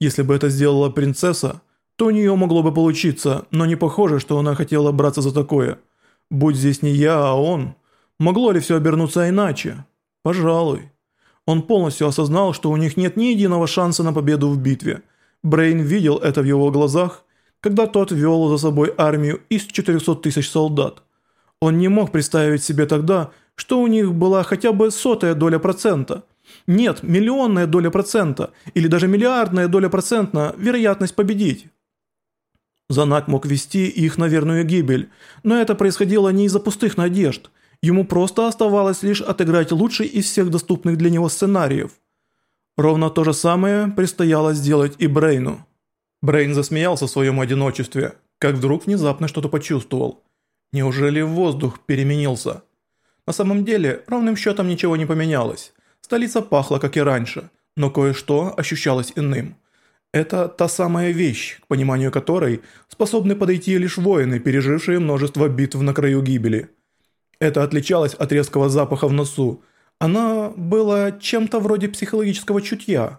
Если бы это сделала принцесса, то у нее могло бы получиться, но не похоже, что она хотела браться за такое. Будь здесь не я, а он, могло ли все обернуться иначе? Пожалуй. Он полностью осознал, что у них нет ни единого шанса на победу в битве. Брейн видел это в его глазах, когда тот вел за собой армию из 400 тысяч солдат. Он не мог представить себе тогда, что у них была хотя бы сотая доля процента. Нет, миллионная доля процента или даже миллиардная доля процента вероятность победить. Занак мог вести их на верную гибель, но это происходило не из-за пустых надежд. Ему просто оставалось лишь отыграть лучший из всех доступных для него сценариев. Ровно то же самое предстояло сделать и Брейну. Брейн засмеялся в своем одиночестве, как вдруг внезапно что-то почувствовал. Неужели воздух переменился? На самом деле, ровным счетом ничего не поменялось. Столица пахла, как и раньше, но кое-что ощущалось иным. Это та самая вещь, к пониманию которой способны подойти лишь воины, пережившие множество битв на краю гибели. Это отличалось от резкого запаха в носу. Она была чем-то вроде психологического чутья.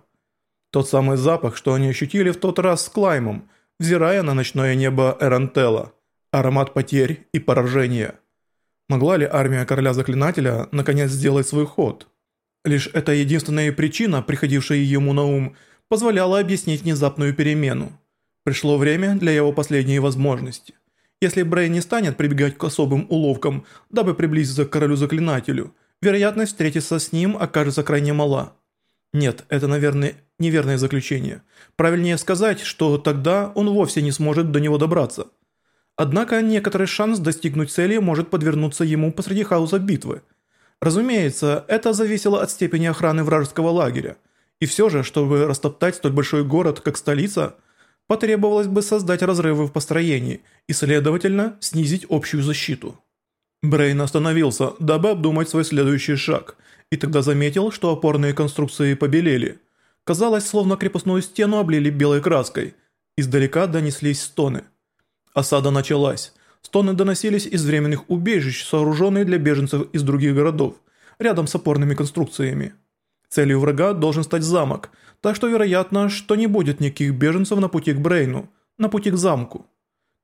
Тот самый запах, что они ощутили в тот раз с Клаймом, взирая на ночное небо Эрантела. Аромат потерь и поражения. Могла ли армия короля заклинателя наконец сделать свой ход? Лишь эта единственная причина, приходившая ему на ум, позволяла объяснить внезапную перемену. Пришло время для его последней возможности. Если Брей не станет прибегать к особым уловкам, дабы приблизиться к королю-заклинателю, вероятность встретиться с ним окажется крайне мала. Нет, это, наверное, неверное заключение. Правильнее сказать, что тогда он вовсе не сможет до него добраться. Однако некоторый шанс достигнуть цели может подвернуться ему посреди хаоса битвы. Разумеется, это зависело от степени охраны вражеского лагеря. И все же, чтобы растоптать столь большой город, как столица, потребовалось бы создать разрывы в построении и, следовательно, снизить общую защиту. Брейн остановился, дабы обдумать свой следующий шаг, и тогда заметил, что опорные конструкции побелели. Казалось, словно крепостную стену облили белой краской. Издалека донеслись стоны – Осада началась. Стоны доносились из временных убежищ, сооруженных для беженцев из других городов, рядом с опорными конструкциями. Целью врага должен стать замок, так что вероятно, что не будет никаких беженцев на пути к Брейну, на пути к замку.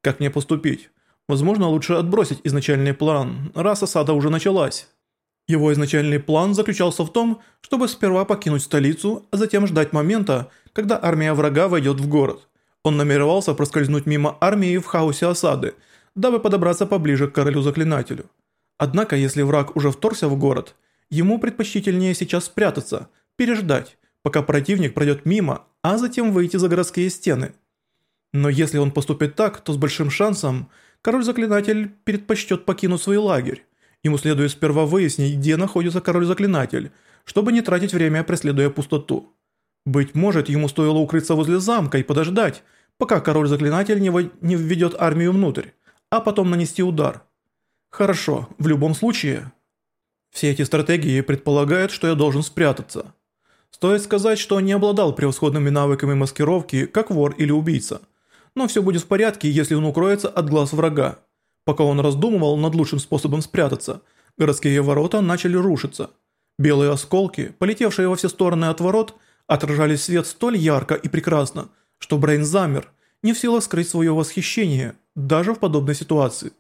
Как мне поступить? Возможно, лучше отбросить изначальный план, раз осада уже началась. Его изначальный план заключался в том, чтобы сперва покинуть столицу, а затем ждать момента, когда армия врага войдет в город. Он намеревался проскользнуть мимо армии в хаосе осады, дабы подобраться поближе к королю-заклинателю. Однако, если враг уже вторгся в город, ему предпочтительнее сейчас спрятаться, переждать, пока противник пройдет мимо, а затем выйти за городские стены. Но если он поступит так, то с большим шансом король-заклинатель предпочтет покинуть свой лагерь. Ему следует сперва выяснить, где находится король-заклинатель, чтобы не тратить время, преследуя пустоту. Быть может, ему стоило укрыться возле замка и подождать, пока король-заклинатель не, не введет армию внутрь, а потом нанести удар. Хорошо, в любом случае. Все эти стратегии предполагают, что я должен спрятаться. Стоит сказать, что не обладал превосходными навыками маскировки, как вор или убийца. Но все будет в порядке, если он укроется от глаз врага. Пока он раздумывал над лучшим способом спрятаться, городские ворота начали рушиться. Белые осколки, полетевшие во все стороны от ворот, отражали свет столь ярко и прекрасно, что Брейн замер, не в силах скрыть свое восхищение, даже в подобной ситуации.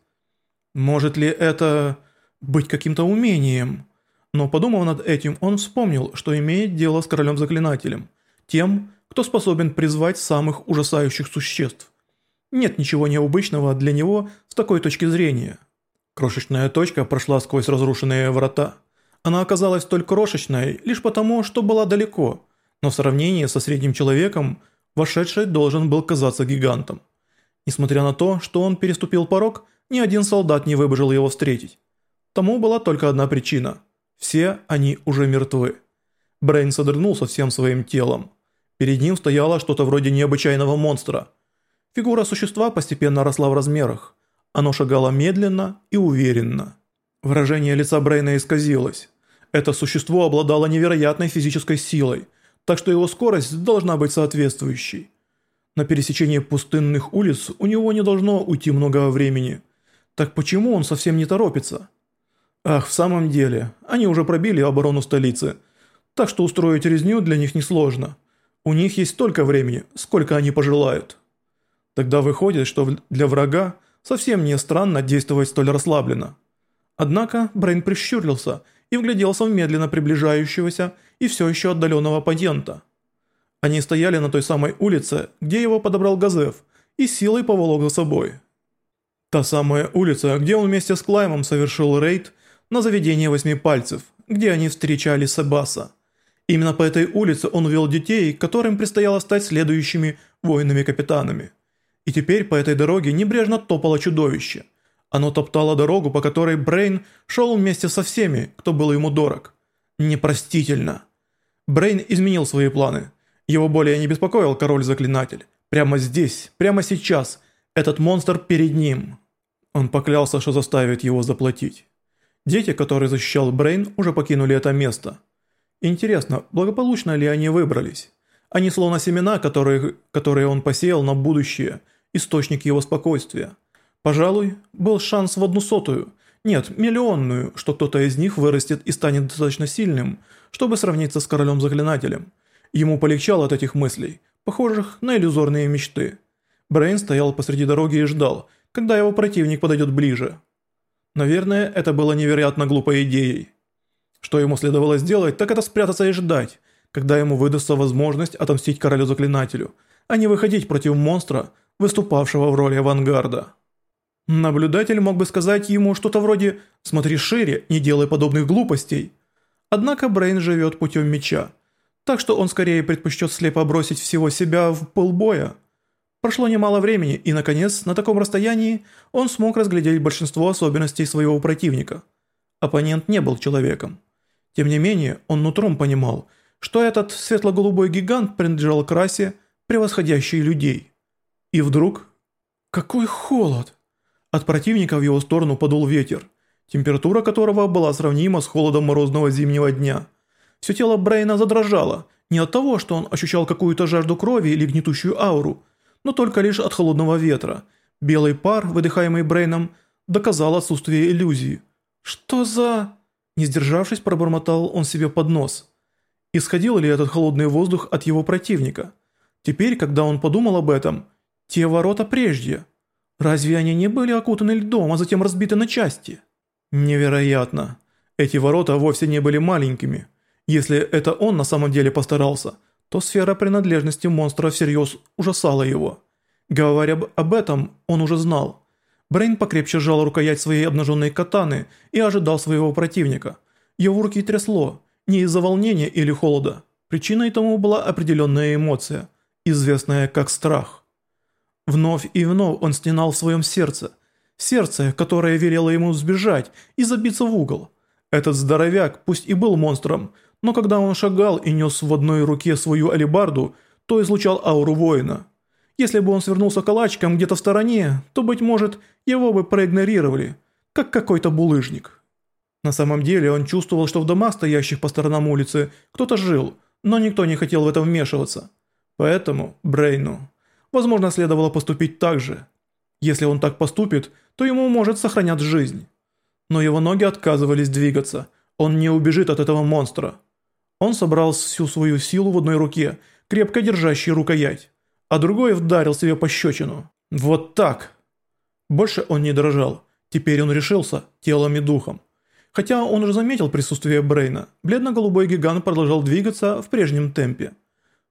Может ли это быть каким-то умением? Но подумав над этим, он вспомнил, что имеет дело с королем-заклинателем, тем, кто способен призвать самых ужасающих существ. Нет ничего необычного для него с такой точки зрения. Крошечная точка прошла сквозь разрушенные врата. Она оказалась столь крошечной лишь потому, что была далеко, но в сравнении со средним человеком – Вошедший должен был казаться гигантом. Несмотря на то, что он переступил порог, ни один солдат не выбежал его встретить. Тому была только одна причина. Все они уже мертвы. Брейн содрогнулся всем своим телом. Перед ним стояло что-то вроде необычайного монстра. Фигура существа постепенно росла в размерах. Оно шагало медленно и уверенно. Выражение лица Брейна исказилось. Это существо обладало невероятной физической силой – так что его скорость должна быть соответствующей. На пересечении пустынных улиц у него не должно уйти много времени. Так почему он совсем не торопится? Ах, в самом деле, они уже пробили оборону столицы, так что устроить резню для них несложно. У них есть столько времени, сколько они пожелают. Тогда выходит, что для врага совсем не странно действовать столь расслабленно. Однако Брейн прищурился и вгляделся в медленно приближающегося и все еще отдаленного оппонента. Они стояли на той самой улице, где его подобрал Газеф, и силой поволок за собой. Та самая улица, где он вместе с Клаймом совершил рейд на заведение восьми пальцев, где они встречали Себаса. Именно по этой улице он вел детей, которым предстояло стать следующими воинами-капитанами. И теперь по этой дороге небрежно топало чудовище. Оно топтало дорогу, по которой Брейн шел вместе со всеми, кто был ему дорог. Непростительно. Брейн изменил свои планы. Его более не беспокоил король-заклинатель. Прямо здесь, прямо сейчас, этот монстр перед ним. Он поклялся, что заставит его заплатить. Дети, которые защищал Брейн, уже покинули это место. Интересно, благополучно ли они выбрались? Они словно семена, которые, которые он посеял на будущее, источник его спокойствия. Пожалуй, был шанс в одну сотую, нет, миллионную, что кто-то из них вырастет и станет достаточно сильным, чтобы сравниться с королем-заклинателем. Ему полегчало от этих мыслей, похожих на иллюзорные мечты. Брейн стоял посреди дороги и ждал, когда его противник подойдет ближе. Наверное, это было невероятно глупой идеей. Что ему следовало сделать, так это спрятаться и ждать, когда ему выдастся возможность отомстить королю-заклинателю, а не выходить против монстра, выступавшего в роли авангарда. Наблюдатель мог бы сказать ему что-то вроде «смотри шире, не делай подобных глупостей». Однако Брейн живет путем меча, так что он скорее предпочтет слепо бросить всего себя в полбоя. Прошло немало времени, и, наконец, на таком расстоянии он смог разглядеть большинство особенностей своего противника. Оппонент не был человеком. Тем не менее, он нутром понимал, что этот светло-голубой гигант принадлежал к расе, превосходящей людей. И вдруг... Какой холод! От противника в его сторону подул ветер, температура которого была сравнима с холодом морозного зимнего дня. Все тело Брейна задрожало, не от того, что он ощущал какую-то жажду крови или гнетущую ауру, но только лишь от холодного ветра. Белый пар, выдыхаемый Брейном, доказал отсутствие иллюзии. «Что за...» Не сдержавшись, пробормотал он себе под нос. Исходил ли этот холодный воздух от его противника? Теперь, когда он подумал об этом, те ворота прежде. Разве они не были окутаны льдом, а затем разбиты на части? Невероятно. Эти ворота вовсе не были маленькими. Если это он на самом деле постарался, то сфера принадлежности монстра всерьез ужасала его. Говоря об этом, он уже знал. Брейн покрепче сжал рукоять своей обнаженной катаны и ожидал своего противника. Его руки трясло, не из-за волнения или холода. Причиной тому была определенная эмоция, известная как страх. Вновь и вновь он стенал в своем сердце. Сердце, которое велело ему сбежать и забиться в угол. Этот здоровяк, пусть и был монстром, но когда он шагал и нес в одной руке свою алебарду, то излучал ауру воина. Если бы он свернулся калачиком где-то в стороне, то, быть может, его бы проигнорировали, как какой-то булыжник. На самом деле он чувствовал, что в домах, стоящих по сторонам улицы, кто-то жил, но никто не хотел в это вмешиваться. Поэтому Брейну, возможно, следовало поступить так же. Если он так поступит, то ему может сохранять жизнь. Но его ноги отказывались двигаться, он не убежит от этого монстра. Он собрал всю свою силу в одной руке, крепко держащей рукоять а другой вдарил себе по щечину. Вот так. Больше он не дрожал. Теперь он решился телом и духом. Хотя он уже заметил присутствие Брейна, бледно-голубой гигант продолжал двигаться в прежнем темпе.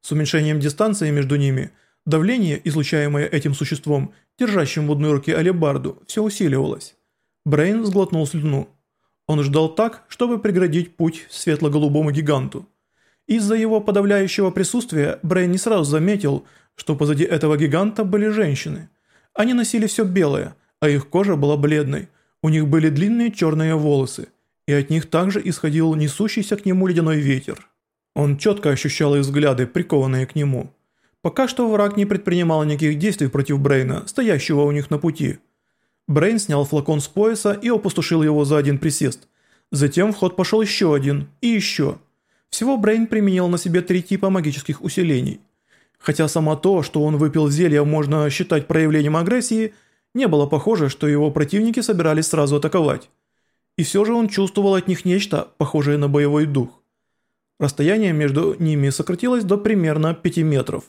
С уменьшением дистанции между ними, давление, излучаемое этим существом, держащим в одной руке алебарду, все усиливалось. Брейн сглотнул слюну. Он ждал так, чтобы преградить путь светло-голубому гиганту. Из-за его подавляющего присутствия Брейн не сразу заметил, что позади этого гиганта были женщины. Они носили все белое, а их кожа была бледной, у них были длинные черные волосы, и от них также исходил несущийся к нему ледяной ветер. Он четко ощущал их взгляды, прикованные к нему. Пока что враг не предпринимал никаких действий против Брейна, стоящего у них на пути. Брейн снял флакон с пояса и опустошил его за один присест. Затем в ход пошел еще один и еще. Всего Брейн применил на себе три типа магических усилений – Хотя само то, что он выпил зелье, можно считать проявлением агрессии, не было похоже, что его противники собирались сразу атаковать. И все же он чувствовал от них нечто, похожее на боевой дух. Расстояние между ними сократилось до примерно 5 метров.